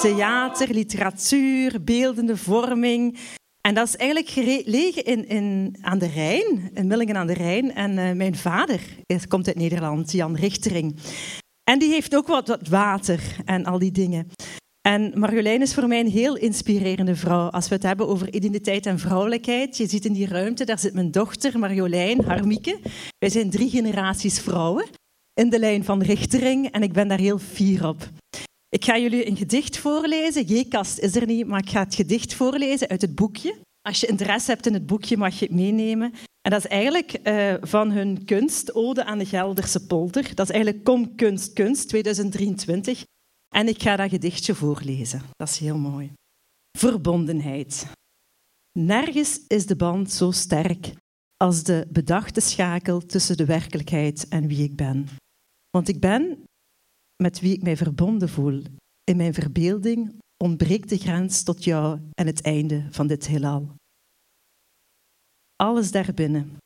theater, literatuur, beeldende vorming. En dat is eigenlijk gelegen in, in, aan de Rijn, in Millingen aan de Rijn. En uh, mijn vader is, komt uit Nederland, Jan Richtering. En die heeft ook wat, wat water en al die dingen. En Marjolein is voor mij een heel inspirerende vrouw. Als we het hebben over identiteit en vrouwelijkheid. Je ziet in die ruimte, daar zit mijn dochter Marjolein, Harmieke. Wij zijn drie generaties vrouwen in de lijn van Richtering en ik ben daar heel fier op. Ik ga jullie een gedicht voorlezen. J-kast is er niet, maar ik ga het gedicht voorlezen uit het boekje. Als je interesse hebt in het boekje, mag je het meenemen. En dat is eigenlijk uh, van hun kunst, Ode aan de Gelderse Polder. Dat is eigenlijk Kom Kunst Kunst 2023. En ik ga dat gedichtje voorlezen. Dat is heel mooi. Verbondenheid. Nergens is de band zo sterk als de bedachte schakel tussen de werkelijkheid en wie ik ben. Want ik ben met wie ik mij verbonden voel. In mijn verbeelding ontbreekt de grens tot jou en het einde van dit heelal. Alles daarbinnen.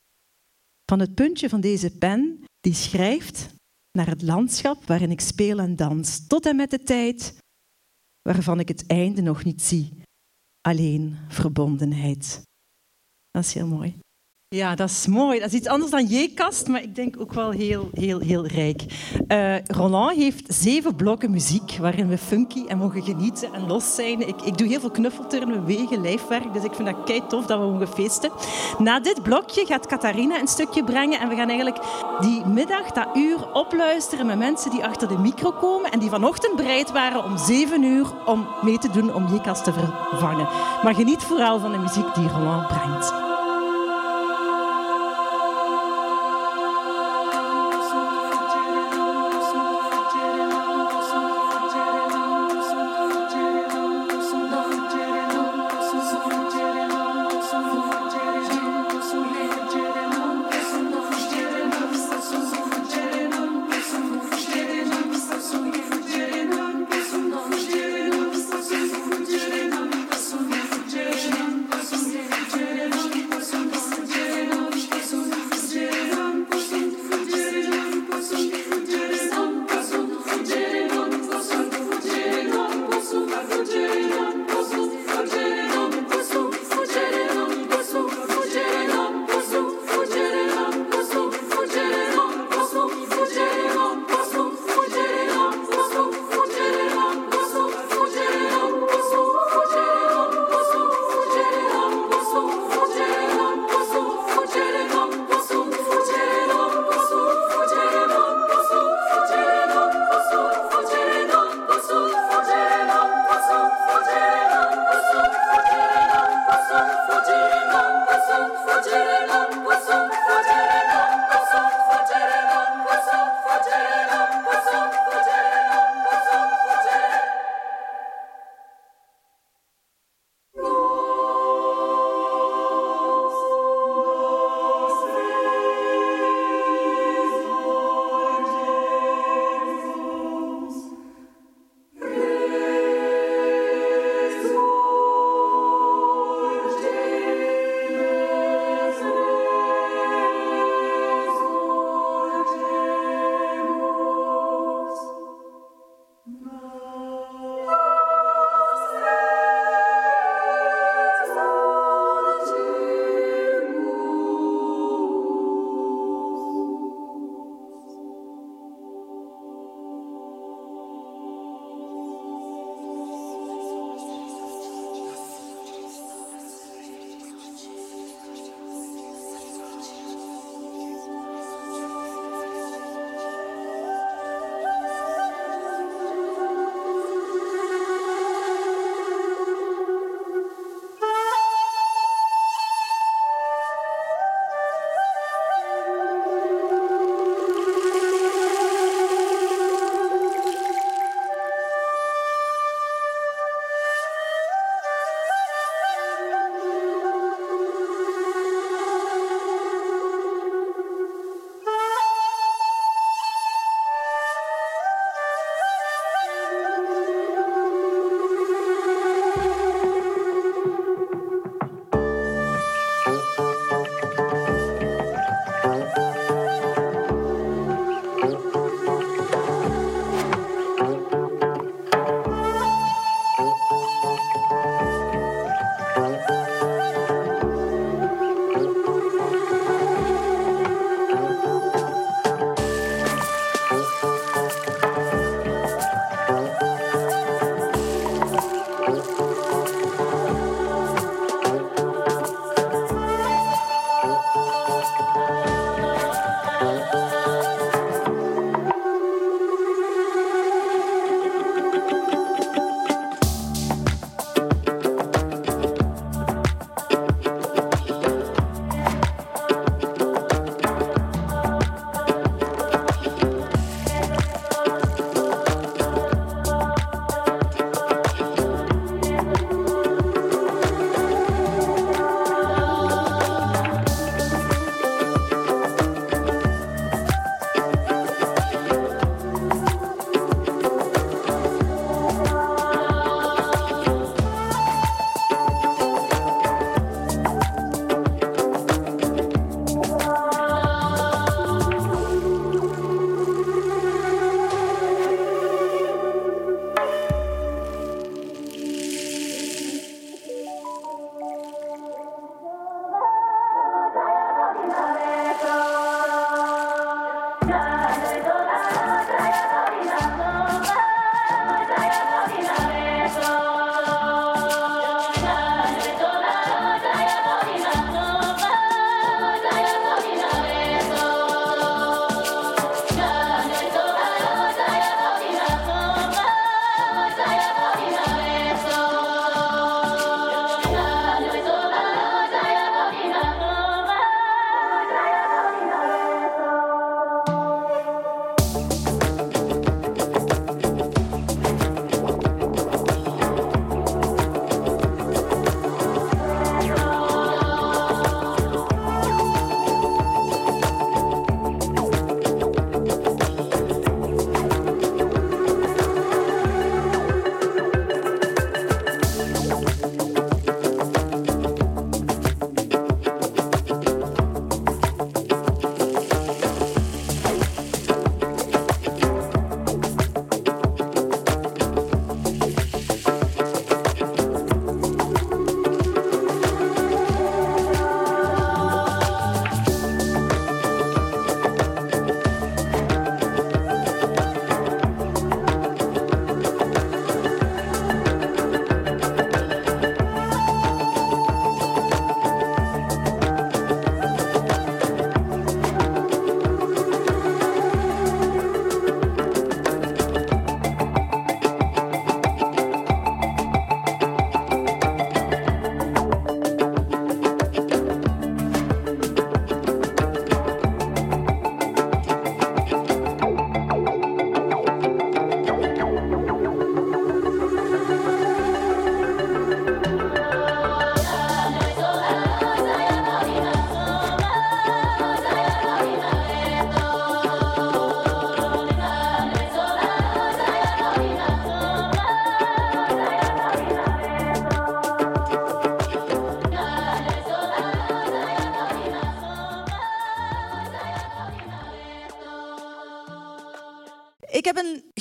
Van het puntje van deze pen die schrijft naar het landschap waarin ik speel en dans, tot en met de tijd waarvan ik het einde nog niet zie. Alleen verbondenheid. Dat is heel mooi. Ja, dat is mooi. Dat is iets anders dan J-kast, maar ik denk ook wel heel, heel, heel rijk. Uh, Roland heeft zeven blokken muziek waarin we funky en mogen genieten en los zijn. Ik, ik doe heel veel knuffelturnen, wegen, lijfwerk, dus ik vind dat kei tof dat we mogen feesten. Na dit blokje gaat Catharina een stukje brengen en we gaan eigenlijk die middag, dat uur, opluisteren met mensen die achter de micro komen en die vanochtend bereid waren om zeven uur om mee te doen om J-kast te vervangen. Maar geniet vooral van de muziek die Roland brengt.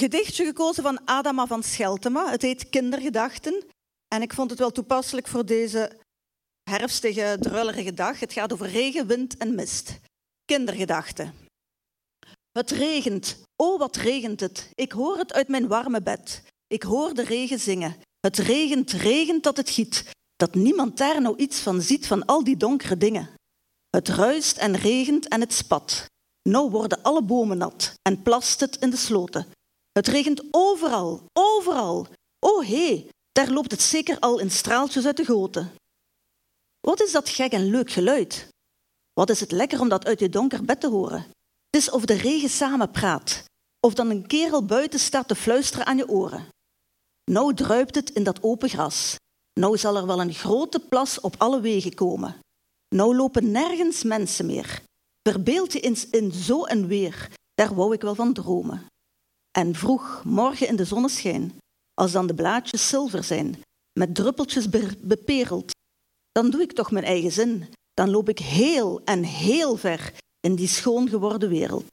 Gedichtje gekozen van Adama van Scheltema. Het heet Kindergedachten. En ik vond het wel toepasselijk voor deze herfstige, drullerige dag. Het gaat over regen, wind en mist. Kindergedachten. Het regent. Oh, wat regent het. Ik hoor het uit mijn warme bed. Ik hoor de regen zingen. Het regent, regent dat het giet. Dat niemand daar nou iets van ziet van al die donkere dingen. Het ruist en regent en het spat. Nou worden alle bomen nat en plast het in de sloten. Het regent overal, overal. O hé, daar loopt het zeker al in straaltjes uit de goten. Wat is dat gek en leuk geluid? Wat is het lekker om dat uit je donker bed te horen? Het is of de regen samen praat, of dan een kerel buiten staat te fluisteren aan je oren. Nou druipt het in dat open gras. Nou zal er wel een grote plas op alle wegen komen. Nou lopen nergens mensen meer. Verbeeld je eens in zo een weer, daar wou ik wel van dromen. En vroeg, morgen in de zonneschijn, als dan de blaadjes zilver zijn, met druppeltjes bepereld, dan doe ik toch mijn eigen zin. Dan loop ik heel en heel ver in die schoon geworden wereld.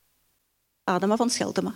Adema van Scheltema.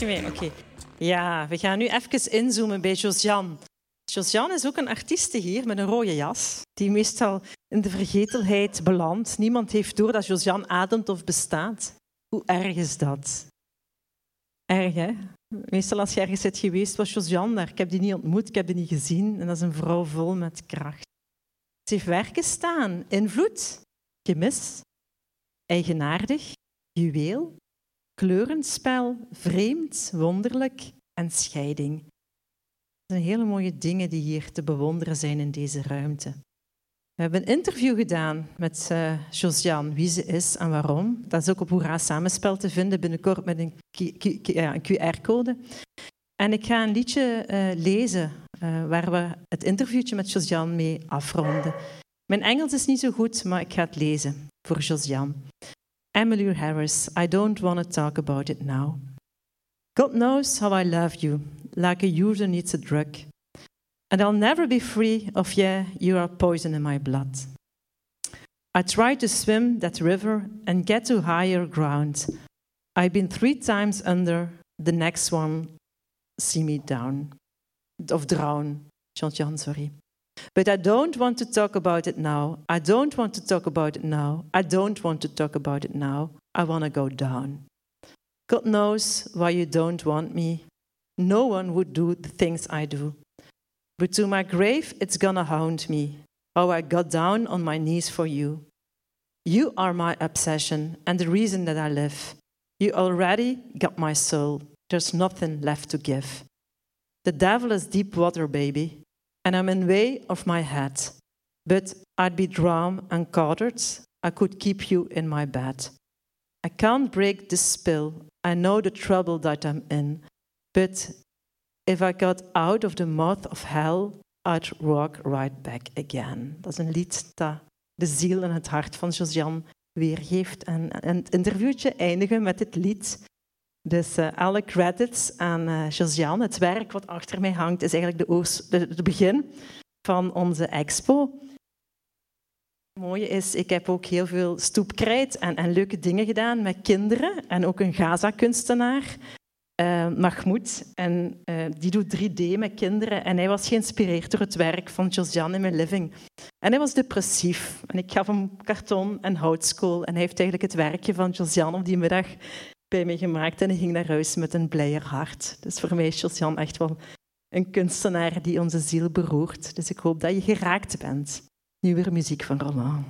Oké. Ja, we gaan nu even inzoomen bij Josiane. Josiane is ook een artieste hier met een rode jas, die meestal in de vergetelheid belandt. Niemand heeft door dat Josiane ademt of bestaat. Hoe erg is dat? Erg, hè? Meestal als je ergens bent geweest, was Josiane daar. Ik heb die niet ontmoet, ik heb die niet gezien. En dat is een vrouw vol met kracht. Ze heeft werken staan. Invloed, gemis, eigenaardig, juweel, kleurenspel, vreemd, wonderlijk en scheiding. Dat zijn hele mooie dingen die hier te bewonderen zijn in deze ruimte. We hebben een interview gedaan met uh, Josiane, wie ze is en waarom. Dat is ook op Hoera Samenspel te vinden, binnenkort met een, QR-code. En ik ga een liedje uh, lezen uh, waar we het interviewtje met Josiane mee afronden. Mijn Engels is niet zo goed, maar ik ga het lezen voor Josiane. Emily Harris, I don't want to talk about it now. God knows how I love you, like a user needs a drug. And I'll never be free of, yeah, you are poison in my blood. I tried to swim that river and get to higher ground. I've been three times under, the next one see me down. Of drown. John, sorry. But I don't want to talk about it now. I don't want to talk about it now. I don't want to talk about it now. I want to go down. God knows why you don't want me. No one would do the things I do. But to my grave, it's gonna haunt me how I got down on my knees for you. You are my obsession and the reason that I live. You already got my soul. There's nothing left to give. The devil is deep water, baby and I'm in way of my head. But I'd be drowned and quartered. I could keep you in my bed. I can't break this spell. I know the trouble that I'm in. But if I got out of the mouth of hell, I'd walk right back again. Dat is een lied dat de ziel en het hart van Josiane weergeeft. En, en het interviewtje eindigen met dit lied. Dus uh, alle credits aan uh, Josiane. Het werk wat achter mij hangt is eigenlijk de, de, begin van onze expo. Het mooie is, ik heb ook heel veel stoepkrijt en, en leuke dingen gedaan met kinderen. En ook een Gaza-kunstenaar, uh, Mahmoud. En die doet 3D met kinderen. En hij was geïnspireerd door het werk van Josiane in mijn living. En hij was depressief. En ik gaf hem karton en houtskool. En hij heeft eigenlijk het werkje van Josiane op die middag bij mij gemaakt en hij ging naar huis met een blijer hart. Dus voor mij is Josian echt wel een kunstenaar die onze ziel beroert. Dus ik hoop dat je geraakt bent. Nu weer muziek van Roland.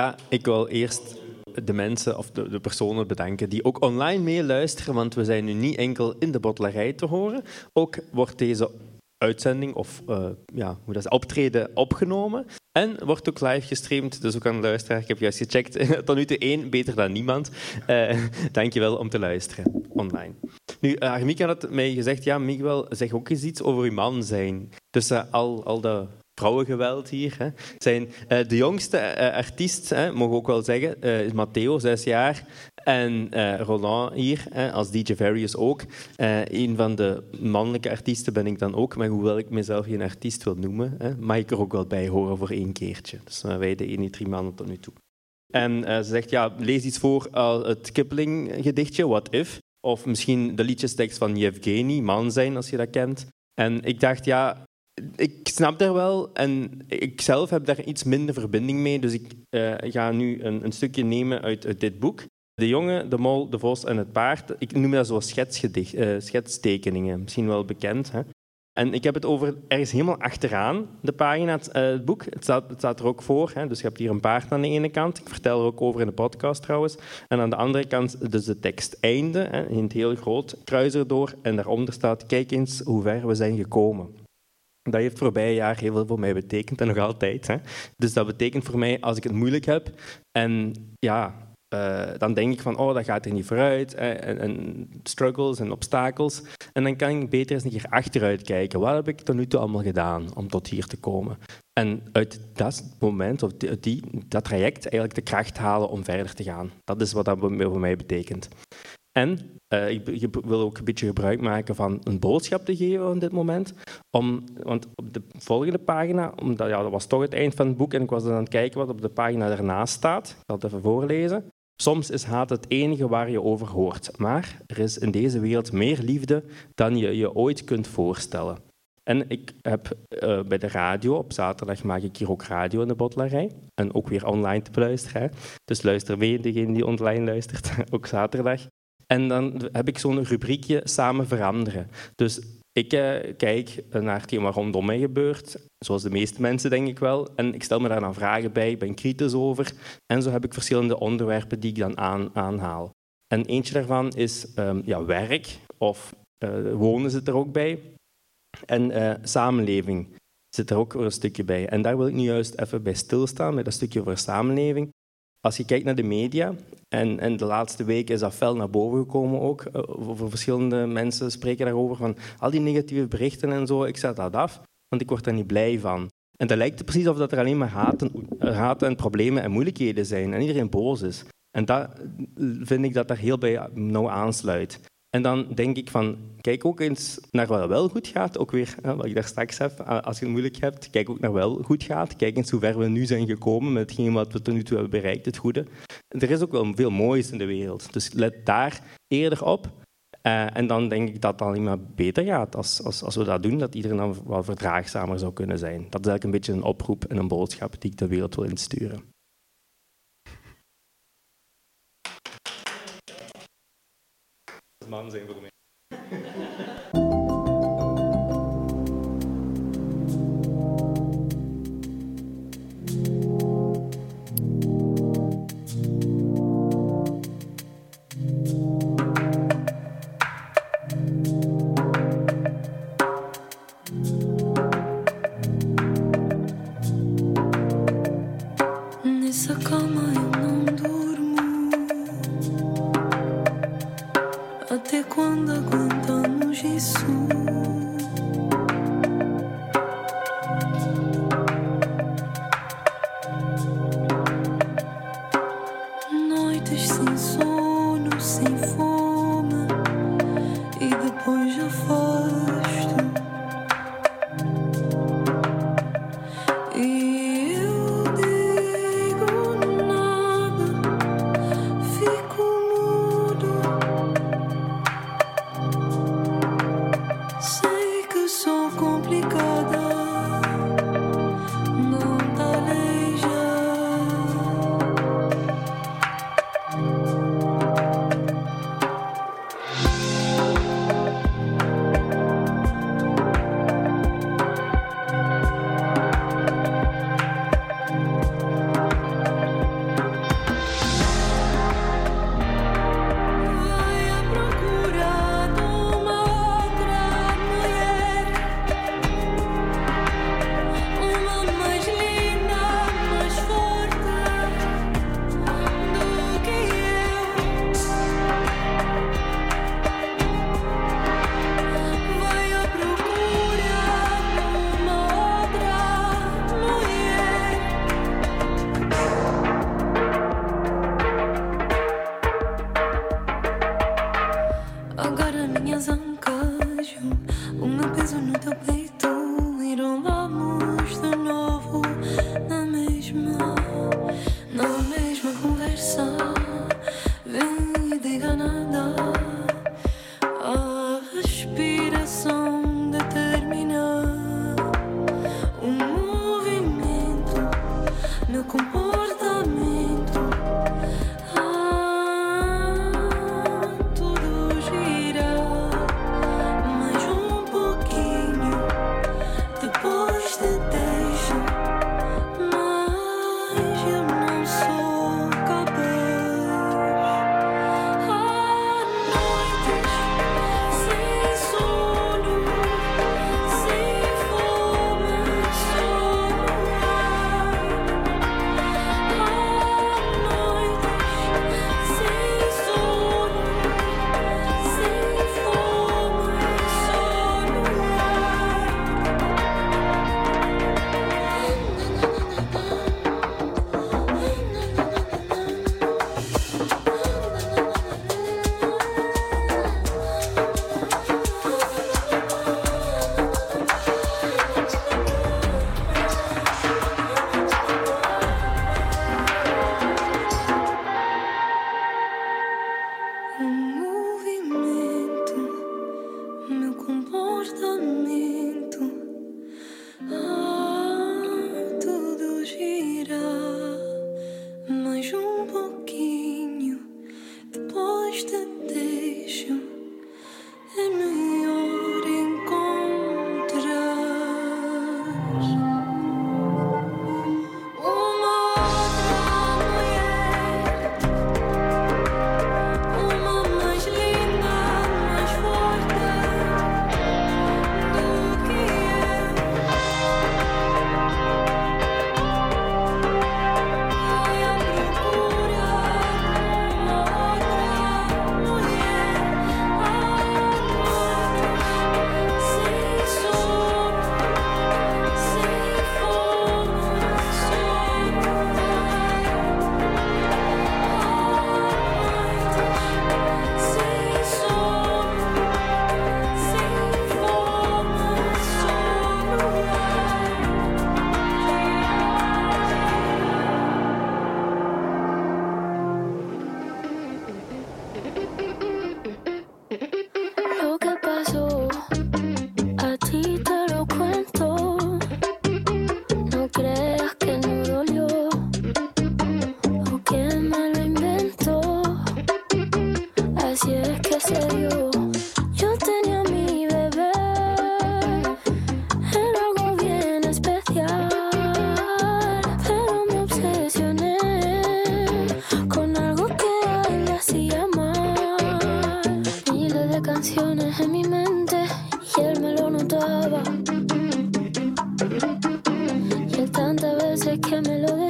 Ja, ik wil eerst de mensen of de, personen bedanken die ook online meeluisteren, want we zijn nu niet enkel in de bottlerij te horen. Ook wordt deze uitzending of uh, ja, hoe dat is, optreden opgenomen. En wordt ook live gestreamd, dus ook aan de luisteraar. Ik heb juist gecheckt, tot nu toe één, beter dan niemand. Uh, dankjewel om te luisteren, online. Nu, uh, Armieke had mij gezegd, ja, Miguel, zeg ook eens iets over uw man zijn. Dus al, al de vrouwengeweld hier. Hè. Zijn, uh, de jongste uh, artiest, mogen we ook wel zeggen, uh, is Matteo, zes jaar. En Roland hier, als DJ Various ook. een van de mannelijke artiesten ben ik dan ook. Maar hoewel ik mezelf geen artiest wil noemen, hè, mag ik er ook wel bij horen voor één keertje. Dus wij de ene drie maanden tot nu toe. En ze zegt, ja, lees iets voor het Kipling-gedichtje, What If. Of misschien de liedjestekst van Yevgeny, Man zijn, als je dat kent. En ik dacht, ja, ik snap daar wel en ik zelf heb daar iets minder verbinding mee. Dus ik uh, ga nu een, een, stukje nemen uit, uit, dit boek. De jongen, de mol, de vos en het paard. Ik noem dat zo schetsgedicht, uh, schetstekeningen, misschien wel bekend. Hè? En ik heb het over ergens helemaal achteraan, de pagina, het, uh, het boek. Het staat, het staat, er ook voor. Hè? Dus je hebt hier een paard aan de ene kant. Ik vertel er ook over in de podcast trouwens. En aan de andere kant dus de tekst einde, hè? in het heel groot, kruis erdoor. En daaronder staat, kijk eens hoe ver we zijn gekomen. Dat heeft voorbije jaar heel veel voor mij betekend en nog altijd. Hè. Dus dat betekent voor mij, als ik het moeilijk heb en ja, uh, dan denk ik van, oh, dat gaat er niet vooruit. En, struggles en obstakels. En dan kan ik beter eens een keer achteruit kijken. Wat heb ik tot nu toe allemaal gedaan om tot hier te komen? En uit dat moment, of die, dat traject, eigenlijk de kracht halen om verder te gaan. Dat is wat dat voor mij betekent. En uh, ik, wil ook een beetje gebruik maken van een boodschap te geven op dit moment. Om, want op de volgende pagina, omdat, ja, dat was toch het eind van het boek en ik was dan aan het kijken wat op de pagina daarnaast staat. Ik zal het even voorlezen. Soms is haat het enige waar je over hoort, maar er is in deze wereld meer liefde dan je je ooit kunt voorstellen. En ik heb uh, bij de radio, op zaterdag maak ik hier ook radio in de bottelarij. En ook weer online te beluisteren. Dus luister mee, degene die online luistert, ook zaterdag. En dan heb ik zo'n rubriekje samen veranderen. Dus ik eh, kijk naar hetgeen wat rondom mij gebeurt, zoals de meeste mensen denk ik wel. En ik stel me daar dan vragen bij, ben kritisch over. En zo heb ik verschillende onderwerpen die ik dan aan, aanhaal. En eentje daarvan is um, ja, werk, of uh, wonen zit er ook bij. En uh, samenleving zit er ook een stukje bij. En daar wil ik nu juist even bij stilstaan, met dat stukje over samenleving. Als je kijkt naar de media, en, en de laatste weken is dat fel naar boven gekomen ook, eh, verschillende mensen spreken daarover, van al die negatieve berichten en zo, ik zet dat af, want ik word daar niet blij van. En dat lijkt precies of dat er alleen maar haat en, en problemen en moeilijkheden zijn en iedereen boos is. En dat vind ik dat daar heel bij nauw aansluit. En dan denk ik van, kijk ook eens naar wat wel goed gaat. Ook weer, wat ik daar straks heb, als je het moeilijk hebt, kijk ook naar wel goed gaat. Kijk eens hoe ver we nu zijn gekomen met hetgeen wat we tot nu toe hebben bereikt, het goede. Er is ook wel veel moois in de wereld. Dus let daar eerder op. Uh, en dan denk ik dat het alleen maar beter gaat als, als, als we dat doen, dat iedereen dan wel verdraagzamer zou kunnen zijn. Dat is eigenlijk een beetje een oproep en een boodschap die ik de wereld wil insturen. mannsehen, worum Jesus.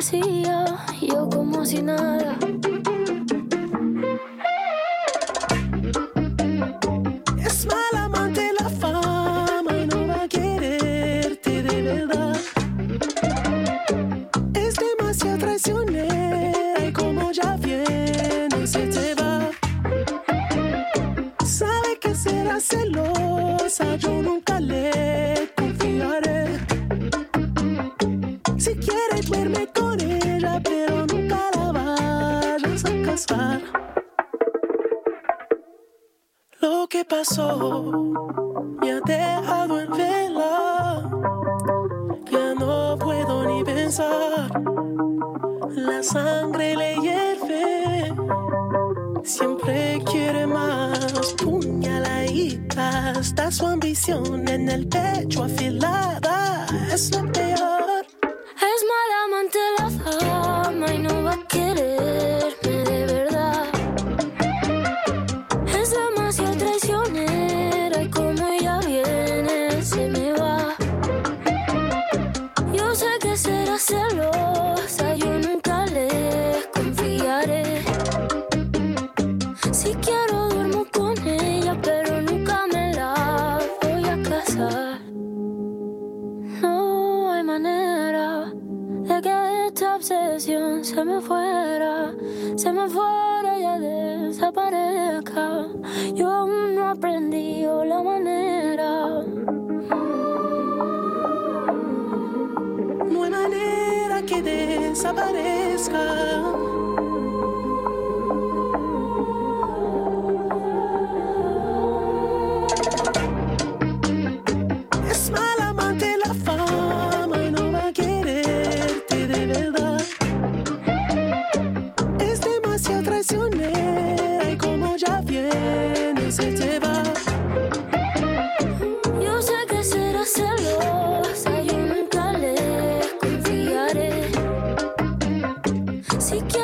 Man zijn voor mij. se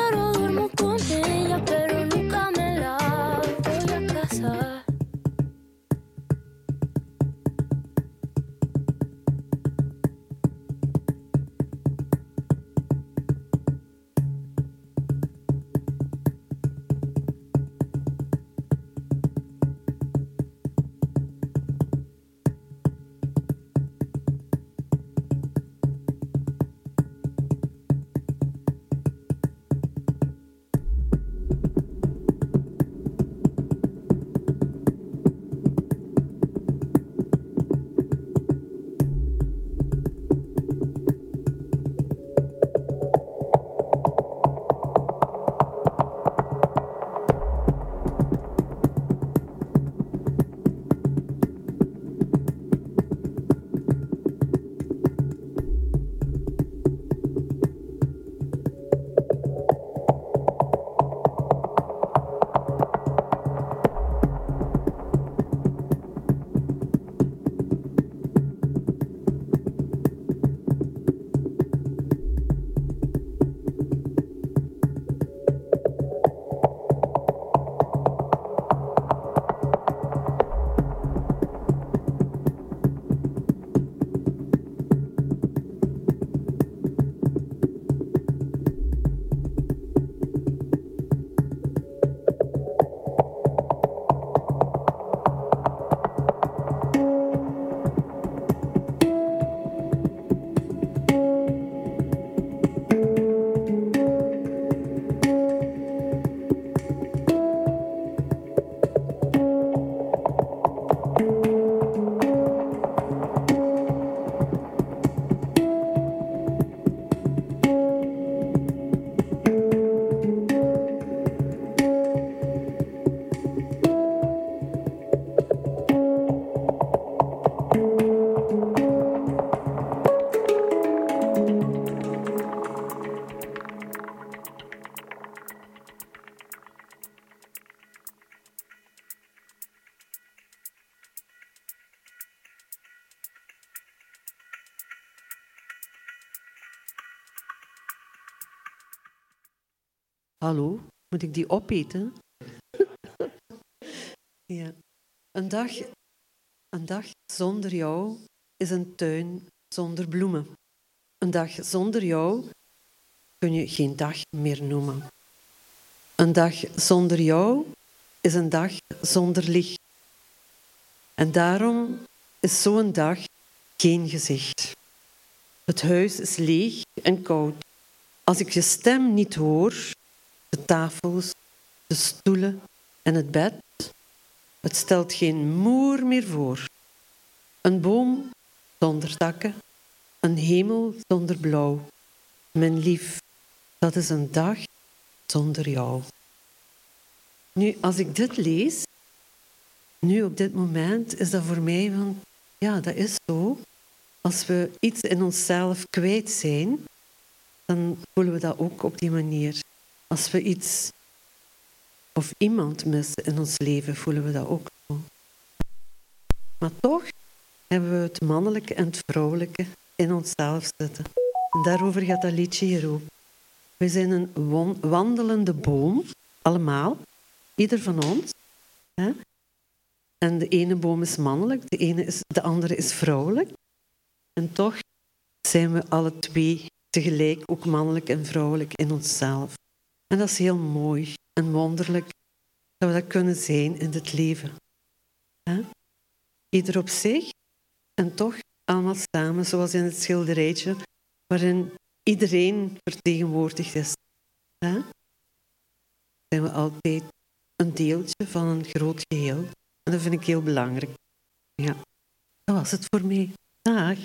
Quiero duermo con ella, pero Hallo, moet ik die opeten? ja. Een dag, een dag zonder jou is een tuin zonder bloemen. Een dag zonder jou kun je geen dag meer noemen. Een dag zonder jou is een dag zonder licht. En daarom is zo'n dag geen gezicht. Het huis is leeg en koud. Als ik je stem niet hoor, de tafels, de stoelen en het bed, het stelt geen moer meer voor. Een boom zonder takken, een hemel zonder blauw. Mijn lief, dat is een dag zonder jou. Nu, als ik dit lees, nu op dit moment, is dat voor mij van, ja, dat is zo. Als we iets in onszelf kwijt zijn, dan voelen we dat ook op die manier. Als we iets of iemand missen in ons leven, voelen we dat ook zo. Maar toch hebben we het mannelijke en het vrouwelijke in onszelf zitten. En daarover gaat dat liedje hier ook. We zijn een wandelende boom, allemaal, ieder van ons. Hè? En de ene boom is mannelijk, de, ene is, de andere is vrouwelijk. En toch zijn we alle twee tegelijk ook mannelijk en vrouwelijk in onszelf. En dat is heel mooi en wonderlijk dat we dat kunnen zijn in dit leven. Ieder op zich en toch allemaal samen, zoals in het schilderijtje, waarin iedereen vertegenwoordigd is. Hè? Zijn we altijd een deeltje van een groot geheel. En dat vind ik heel belangrijk. Ja, dat was het voor mij. Dag.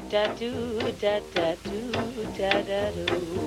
Da do, da da do, da da do.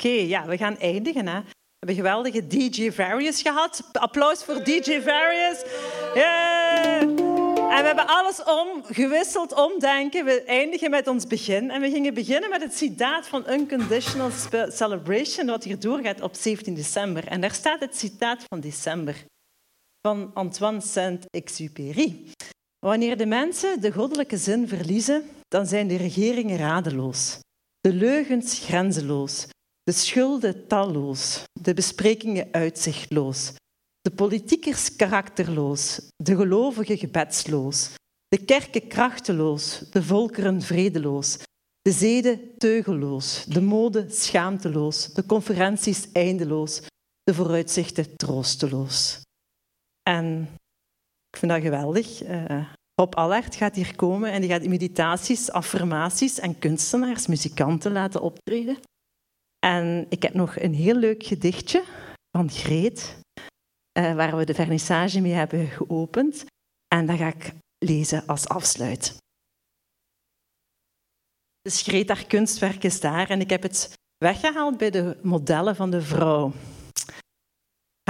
Oké, ja, we gaan eindigen. Hè. We hebben geweldige DJ Various gehad. Applaus voor DJ Various. En we hebben alles om, gewisseld, omdenken. We eindigen met ons begin. En we gingen beginnen met het citaat van Unconditional Celebration, wat hier doorgaat op 17 december. En daar staat het citaat van december van Antoine Saint-Exupéry. Wanneer de mensen de goddelijke zin verliezen, dan zijn de regeringen radeloos. De leugens grenzeloos, de schulden talloos, de besprekingen uitzichtloos, de politiekers karakterloos, de gelovigen gebedsloos, de kerken krachteloos, de volkeren vredeloos, de zeden teugelloos, de mode schaamteloos, de conferenties eindeloos, de vooruitzichten troosteloos. En ik vind dat geweldig. Eh, Rob Allard gaat hier komen en die gaat meditaties, affirmaties en kunstenaars, muzikanten laten optreden. En ik heb nog een heel leuk gedichtje van Greet, eh, waar we de vernissage mee hebben geopend. En dat ga ik lezen als afsluit. Dus Greet, haar kunstwerk is daar en ik heb het weggehaald bij de modellen van de vrouw.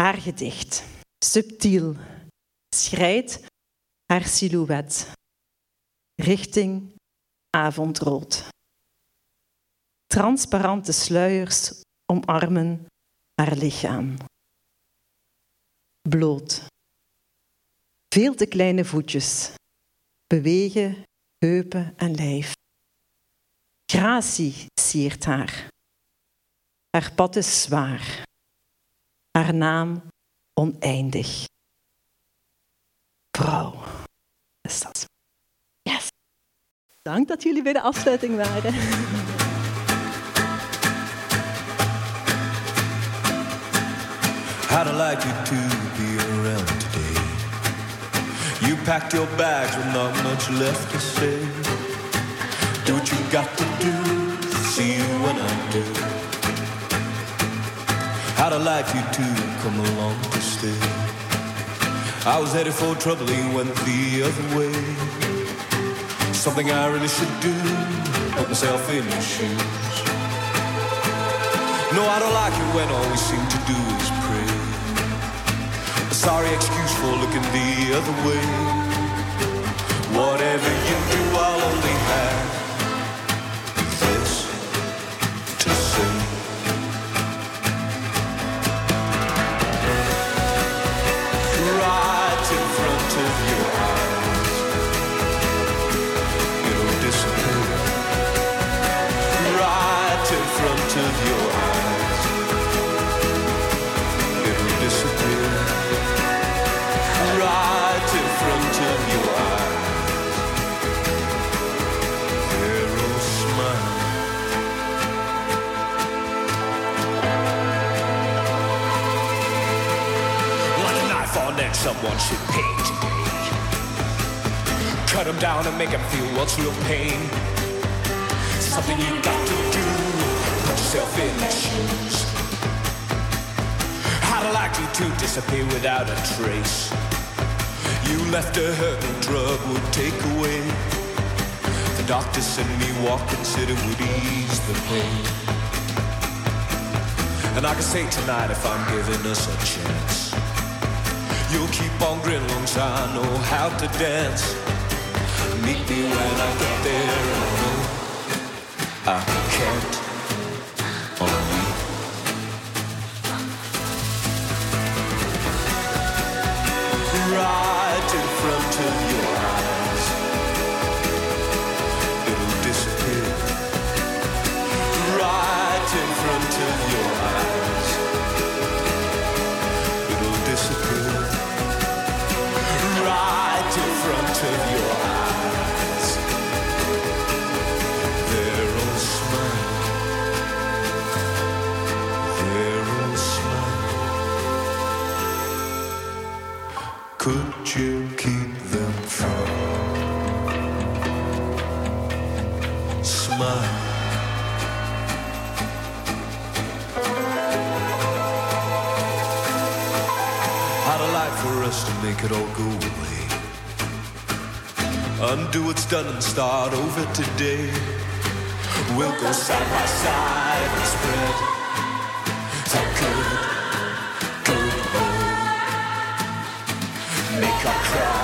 Haar gedicht, subtiel, schrijdt haar silhouet richting avondrood. Transparante sluiers omarmen haar lichaam. Bloot. Veel te kleine voetjes bewegen heupen en lijf. Gratie siert haar. Haar pad is zwaar. Haar naam oneindig. Vrouw. Is dat? Yes. Dank dat jullie bij de afsluiting waren. How'd I like you to be around today? You packed your bags with not much left to say. Do what you got to do, see you when I do. How'd I like you to come along to stay? I was headed for trouble, you went the other way. Something I really should do, put myself in your shoes. No, I don't like it when all we seem to do is sorry excuse for looking the other way. Whatever you do, I'll only have on neck, someone should pay today. Cut him down and make him feel what's real pain. Something you got to do. Put yourself in their shoes. How'd like you to disappear without a trace? You left a hurt no drug would take away. The doctor said me walking said it would ease the pain. And I can say tonight if I'm giving us a chance. You'll keep on grinning long as I know how to dance. Meet me when I get there. I I can't on. Right in front of your make it all go away. Undo what's done and start over today. We'll go side by side and spread the good, good road. Make our heard.